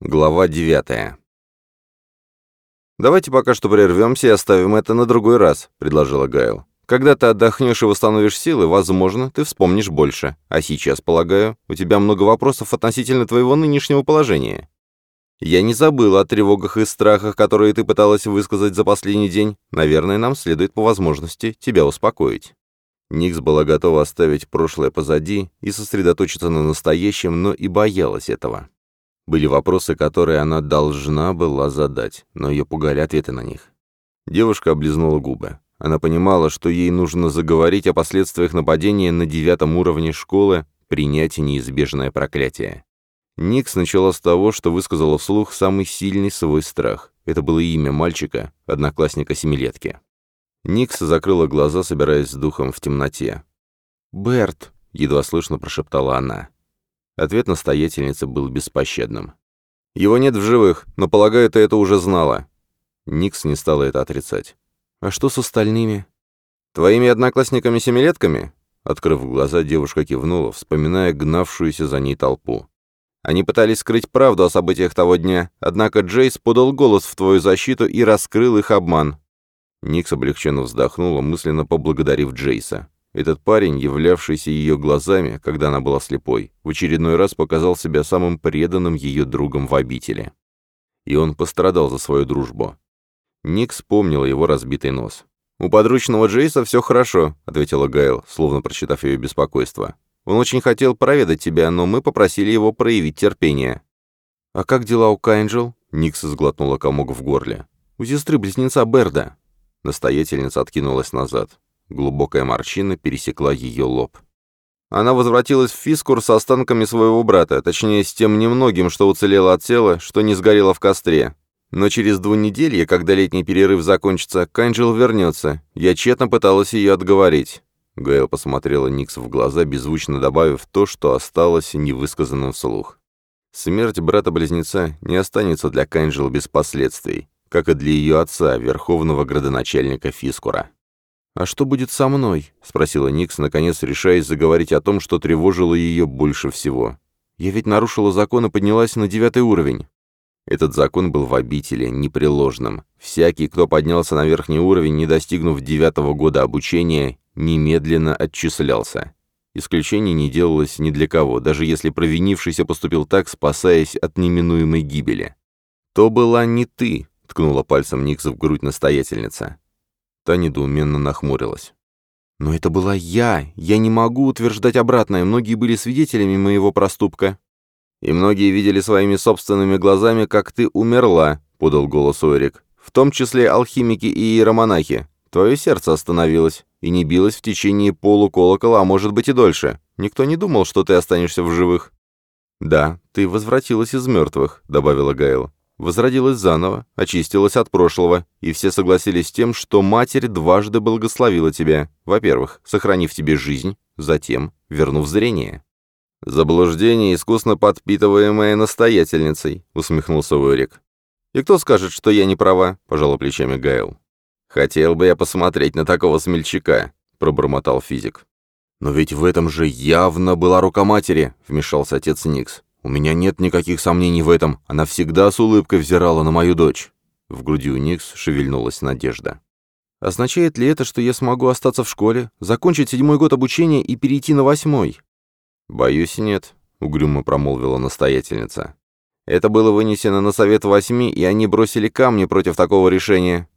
Глава 9. «Давайте пока что прервемся и оставим это на другой раз», — предложила Гайл. «Когда ты отдохнешь и восстановишь силы, возможно, ты вспомнишь больше. А сейчас, полагаю, у тебя много вопросов относительно твоего нынешнего положения. Я не забыла о тревогах и страхах, которые ты пыталась высказать за последний день. Наверное, нам следует по возможности тебя успокоить». Никс была готова оставить прошлое позади и сосредоточиться на настоящем, но и боялась этого. Были вопросы, которые она должна была задать, но ее пугали ответы на них. Девушка облизнула губы. Она понимала, что ей нужно заговорить о последствиях нападения на девятом уровне школы, принять неизбежное проклятие. Никс начала с того, что высказала вслух самый сильный свой страх. Это было имя мальчика, одноклассника семилетки. Никс закрыла глаза, собираясь с духом в темноте. «Берт», — едва слышно прошептала она. Ответ настоятельницы был беспощадным. «Его нет в живых, но, полагаю, ты это уже знала». Никс не стала это отрицать. «А что с остальными?» «Твоими одноклассниками-семилетками?» Открыв глаза, девушка кивнула, вспоминая гнавшуюся за ней толпу. Они пытались скрыть правду о событиях того дня, однако Джейс подал голос в твою защиту и раскрыл их обман. Никс облегченно вздохнула, мысленно поблагодарив Джейса. Этот парень, являвшийся ее глазами, когда она была слепой, в очередной раз показал себя самым преданным ее другом в обители. И он пострадал за свою дружбу. Ник вспомнил его разбитый нос. «У подручного Джейса все хорошо», — ответила Гайл, словно прочитав ее беспокойство. «Он очень хотел проведать тебя, но мы попросили его проявить терпение». «А как дела у Кайнджел?» — Никс сглотнула комок в горле. «У сестры-близнеца Берда». Настоятельница откинулась назад. Глубокая морщина пересекла ее лоб. Она возвратилась в Фискур с останками своего брата, точнее, с тем немногим, что уцелело от тела, что не сгорело в костре. Но через две двунеделье, когда летний перерыв закончится, Канджел вернется. Я тщетно пыталась ее отговорить. Гэл посмотрела Никс в глаза, беззвучно добавив то, что осталось невысказанным вслух. Смерть брата-близнеца не останется для Канджела без последствий, как и для ее отца, верховного градоначальника Фискура. «А что будет со мной?» — спросила Никс, наконец решаясь заговорить о том, что тревожило ее больше всего. «Я ведь нарушила закон и поднялась на девятый уровень». Этот закон был в обители, непреложным. Всякий, кто поднялся на верхний уровень, не достигнув девятого года обучения, немедленно отчислялся. Исключений не делалось ни для кого, даже если провинившийся поступил так, спасаясь от неминуемой гибели. «То была не ты», — ткнула пальцем Никса в грудь настоятельница. Та недоуменно нахмурилась. «Но это была я! Я не могу утверждать обратное. Многие были свидетелями моего проступка». «И многие видели своими собственными глазами, как ты умерла», — подал голос Орик. «В том числе алхимики и иеромонахи. Твое сердце остановилось и не билось в течение полуколокола, а может быть и дольше. Никто не думал, что ты останешься в живых». «Да, ты возвратилась из мертвых», — добавила Гайл возродилась заново, очистилась от прошлого, и все согласились с тем, что Матерь дважды благословила тебя, во-первых, сохранив тебе жизнь, затем вернув зрение. «Заблуждение, искусно подпитываемое настоятельницей», — усмехнулся Уэрик. «И кто скажет, что я не права?» — пожала плечами Гайл. «Хотел бы я посмотреть на такого смельчака», — пробормотал физик. «Но ведь в этом же явно была рука матери», — вмешался отец Никс. У меня нет никаких сомнений в этом, она всегда с улыбкой взирала на мою дочь». В груди у Никс шевельнулась надежда. «Означает ли это, что я смогу остаться в школе, закончить седьмой год обучения и перейти на восьмой?» «Боюсь, нет», — угрюмо промолвила настоятельница. «Это было вынесено на совет восьми, и они бросили камни против такого решения».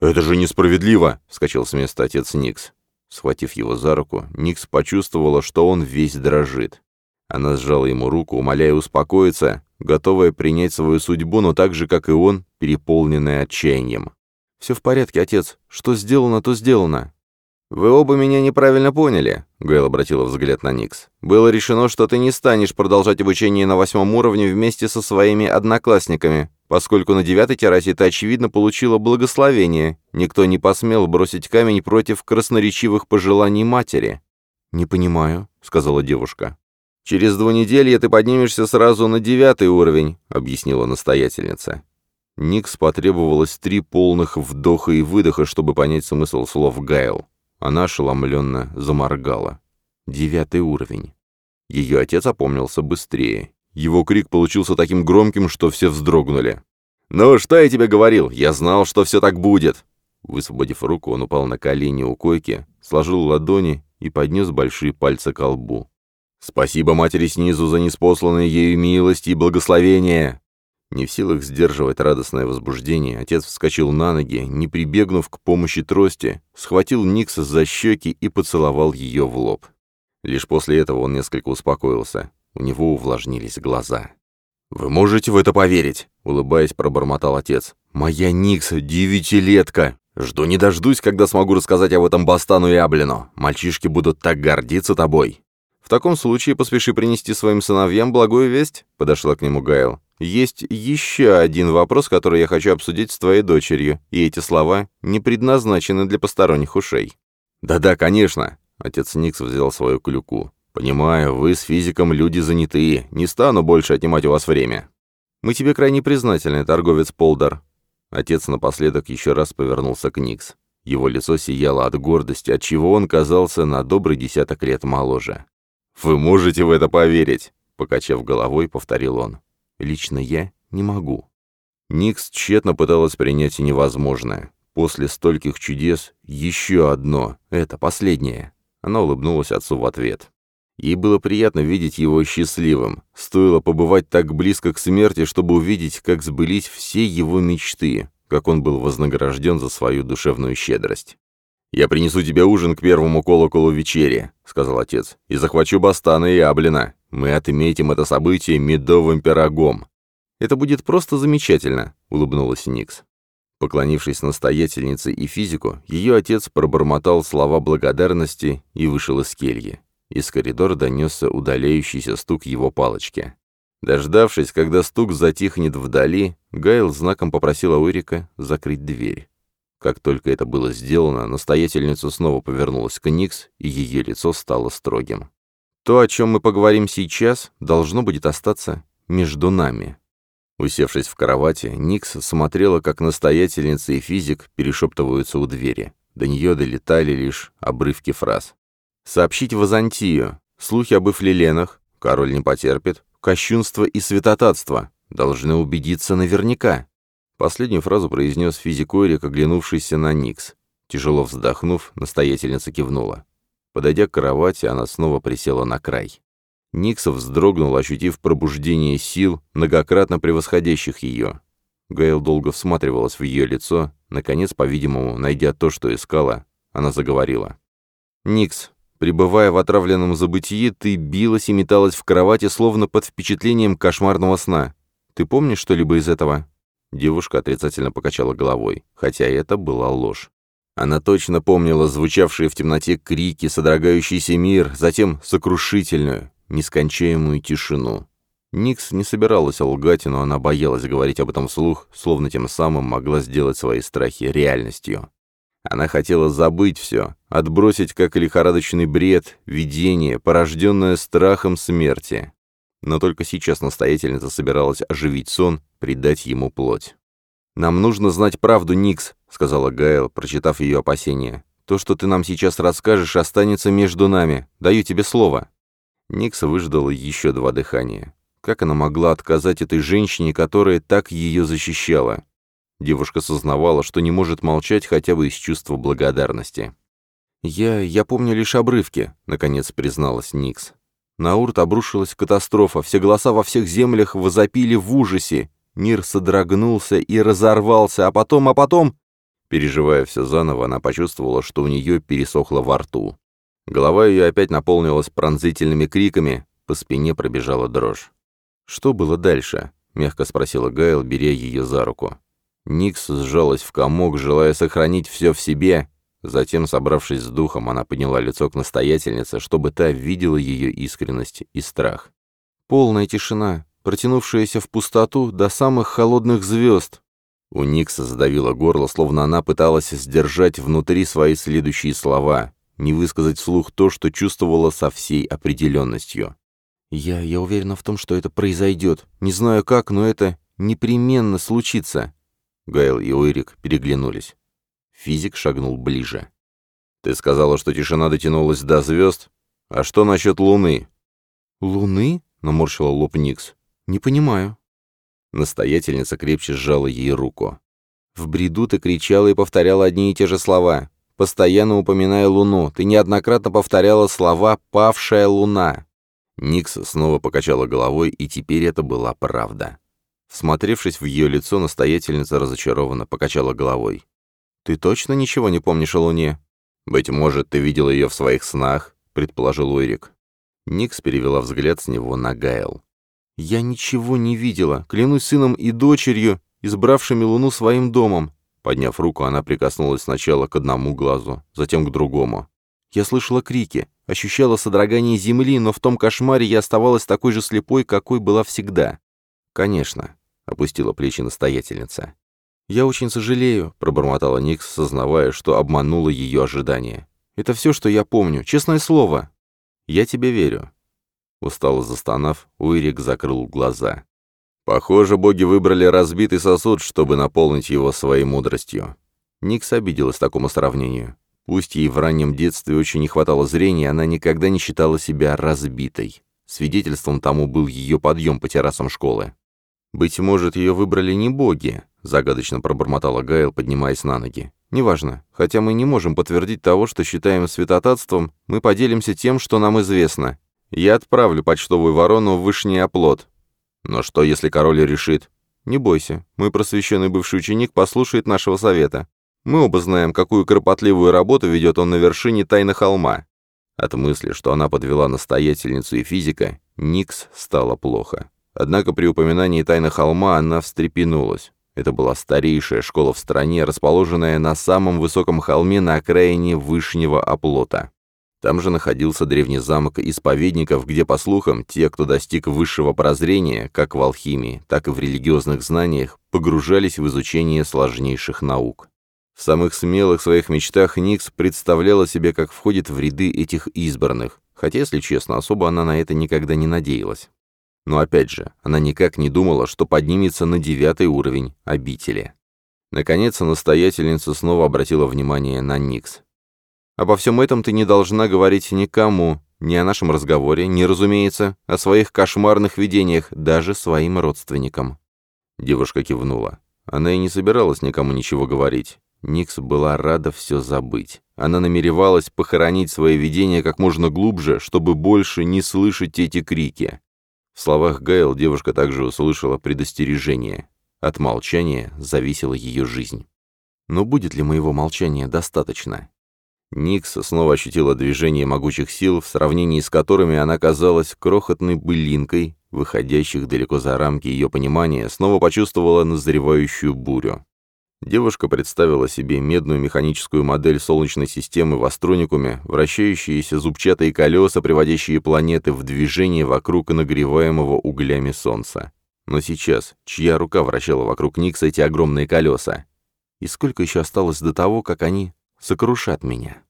«Это же несправедливо!» — вскочил с места отец Никс. Схватив его за руку, Никс почувствовала, что он весь дрожит. Она сжала ему руку, умоляя успокоиться, готовая принять свою судьбу, но так же, как и он, переполненная отчаянием. «Все в порядке, отец. Что сделано, то сделано». «Вы оба меня неправильно поняли», — Гэл обратила взгляд на Никс. «Было решено, что ты не станешь продолжать обучение на восьмом уровне вместе со своими одноклассниками, поскольку на девятой террасе ты, очевидно, получила благословение. Никто не посмел бросить камень против красноречивых пожеланий матери». «Не понимаю», — сказала девушка. «Через две недели ты поднимешься сразу на девятый уровень», — объяснила настоятельница. Никс потребовалось три полных вдоха и выдоха, чтобы понять смысл слов Гайл. Она ошеломленно заморгала. Девятый уровень. Ее отец опомнился быстрее. Его крик получился таким громким, что все вздрогнули. «Ну, что я тебе говорил? Я знал, что все так будет!» Высвободив руку, он упал на колени у койки, сложил ладони и поднес большие пальцы к лбу. Спасибо матери снизу за неспосланные ею милости и благословения!» Не в силах сдерживать радостное возбуждение, отец вскочил на ноги, не прибегнув к помощи трости, схватил Никса за щеки и поцеловал ее в лоб. Лишь после этого он несколько успокоился. У него увлажнились глаза. «Вы можете в это поверить?» — улыбаясь, пробормотал отец. «Моя Никса, девятилетка! Жду не дождусь, когда смогу рассказать об этом Бастану и Аблину. Мальчишки будут так гордиться тобой!» «В таком случае поспеши принести своим сыновьям благую весть», — подошла к нему Гайл. «Есть еще один вопрос, который я хочу обсудить с твоей дочерью, и эти слова не предназначены для посторонних ушей». «Да-да, конечно», — отец Никс взял свою клюку. «Понимаю, вы с физиком люди занятые, не стану больше отнимать у вас время». «Мы тебе крайне признательны, торговец Полдар». Отец напоследок еще раз повернулся к Никс. Его лицо сияло от гордости, отчего он казался на добрый десяток лет моложе. «Вы можете в это поверить?» — покачав головой, повторил он. «Лично я не могу». Никс тщетно пыталась принять невозможное. После стольких чудес еще одно, это последнее. Она улыбнулась отцу в ответ. Ей было приятно видеть его счастливым. Стоило побывать так близко к смерти, чтобы увидеть, как сбылись все его мечты, как он был вознагражден за свою душевную щедрость. «Я принесу тебе ужин к первому колоколу вечери», — сказал отец, — «и захвачу Бастана и Аблина. Мы отметим это событие медовым пирогом». «Это будет просто замечательно», — улыбнулась Никс. Поклонившись настоятельнице и физику, ее отец пробормотал слова благодарности и вышел из кельи. Из коридора донесся удаляющийся стук его палочки. Дождавшись, когда стук затихнет вдали, Гайл знаком попросил Аурика закрыть дверь. Как только это было сделано, настоятельница снова повернулась к Никс, и ее лицо стало строгим. «То, о чем мы поговорим сейчас, должно будет остаться между нами». Усевшись в кровати, Никс смотрела, как настоятельница и физик перешептываются у двери. До нее долетали лишь обрывки фраз. «Сообщить в Азантию. Слухи об Эфлиленах. Король не потерпит. Кощунство и святотатство. Должны убедиться наверняка. Последнюю фразу произнес физик Ойрик, оглянувшийся на Никс. Тяжело вздохнув, настоятельница кивнула. Подойдя к кровати, она снова присела на край. Никс вздрогнул, ощутив пробуждение сил, многократно превосходящих ее. Гейл долго всматривалась в ее лицо. Наконец, по-видимому, найдя то, что искала, она заговорила. «Никс, пребывая в отравленном забытии, ты билась и металась в кровати, словно под впечатлением кошмарного сна. Ты помнишь что-либо из этого?» Девушка отрицательно покачала головой, хотя это была ложь. Она точно помнила звучавшие в темноте крики, содрогающийся мир, затем сокрушительную, нескончаемую тишину. Никс не собиралась лгать, но она боялась говорить об этом вслух, словно тем самым могла сделать свои страхи реальностью. Она хотела забыть все, отбросить как лихорадочный бред, видение, порожденное страхом смерти но только сейчас настоятельница собиралась оживить сон, придать ему плоть. «Нам нужно знать правду, Никс», — сказала Гайл, прочитав ее опасения. «То, что ты нам сейчас расскажешь, останется между нами. Даю тебе слово». Никс выждала еще два дыхания. Как она могла отказать этой женщине, которая так ее защищала? Девушка сознавала, что не может молчать хотя бы из чувства благодарности. «Я... я помню лишь обрывки», — наконец призналась Никс. На Урт обрушилась катастрофа, все голоса во всех землях возопили в ужасе. Мир содрогнулся и разорвался, а потом, а потом... Переживая все заново, она почувствовала, что у нее пересохло во рту. Голова ее опять наполнилась пронзительными криками, по спине пробежала дрожь. «Что было дальше?» — мягко спросила Гайл, беря ее за руку. Никс сжалась в комок, желая сохранить все в себе, Затем, собравшись с духом, она подняла лицо к настоятельнице, чтобы та видела ее искренность и страх. Полная тишина, протянувшаяся в пустоту до самых холодных звезд. У Никса задавило горло, словно она пыталась сдержать внутри свои следующие слова, не высказать вслух то, что чувствовала со всей определенностью. «Я... я уверена в том, что это произойдет. Не знаю как, но это непременно случится». Гайл и Ойрик переглянулись. Физик шагнул ближе. «Ты сказала, что тишина дотянулась до звезд? А что насчет Луны?» «Луны?» — наморщила лоб Никс. «Не понимаю». Настоятельница крепче сжала ей руку. В бреду ты кричала и повторяла одни и те же слова. Постоянно упоминая Луну, ты неоднократно повторяла слова «павшая Луна». Никс снова покачала головой, и теперь это была правда. Всмотревшись в ее лицо, настоятельница разочарованно покачала головой. «Ты точно ничего не помнишь о Луне?» «Быть может, ты видел ее в своих снах», — предположил Уирик. Никс перевела взгляд с него на Гайл. «Я ничего не видела, клянусь сыном и дочерью, избравшими Луну своим домом». Подняв руку, она прикоснулась сначала к одному глазу, затем к другому. Я слышала крики, ощущала содрогание земли, но в том кошмаре я оставалась такой же слепой, какой была всегда. «Конечно», — опустила плечи настоятельница. «Я очень сожалею», — пробормотала Никс, сознавая, что обманула ее ожидания. «Это все, что я помню, честное слово». «Я тебе верю». Устало застонав, Уирик закрыл глаза. Похоже, боги выбрали разбитый сосуд, чтобы наполнить его своей мудростью. Никс обиделась такому сравнению. Пусть ей в раннем детстве очень не хватало зрения, она никогда не считала себя разбитой. Свидетельством тому был ее подъем по террасам школы. «Быть может, ее выбрали не боги», — загадочно пробормотала Гайл, поднимаясь на ноги. «Неважно. Хотя мы не можем подтвердить того, что считаем святотатством, мы поделимся тем, что нам известно. Я отправлю почтовую ворону в Вышний оплот». «Но что, если король решит?» «Не бойся. Мой просвещенный бывший ученик послушает нашего совета. Мы оба знаем, какую кропотливую работу ведет он на вершине тайны холма». От мысли, что она подвела настоятельницу и физика, Никс стало плохо. Однако при упоминании тайны холма она встрепенулась. Это была старейшая школа в стране, расположенная на самом высоком холме на окраине Вышнего оплота. Там же находился древний замок исповедников, где, по слухам, те, кто достиг высшего прозрения, как в алхимии, так и в религиозных знаниях, погружались в изучение сложнейших наук. В самых смелых своих мечтах Никс представляла себе, как входит в ряды этих избранных, хотя, если честно, особо она на это никогда не надеялась. Но опять же, она никак не думала, что поднимется на девятый уровень обители. Наконец, настоятельница снова обратила внимание на Никс. «Обо всем этом ты не должна говорить никому, ни о нашем разговоре, ни, разумеется, о своих кошмарных видениях, даже своим родственникам». Девушка кивнула. Она и не собиралась никому ничего говорить. Никс была рада все забыть. Она намеревалась похоронить свои видения как можно глубже, чтобы больше не слышать эти крики. В словах Гайл девушка также услышала предостережение. От молчания зависела ее жизнь. Но будет ли моего молчания достаточно? Никс снова ощутила движение могучих сил, в сравнении с которыми она казалась крохотной былинкой, выходящих далеко за рамки ее понимания, снова почувствовала назревающую бурю. Девушка представила себе медную механическую модель Солнечной системы в астроникуме, вращающиеся зубчатые колеса, приводящие планеты в движение вокруг нагреваемого углями Солнца. Но сейчас чья рука вращала вокруг Никса эти огромные колеса? И сколько еще осталось до того, как они сокрушат меня?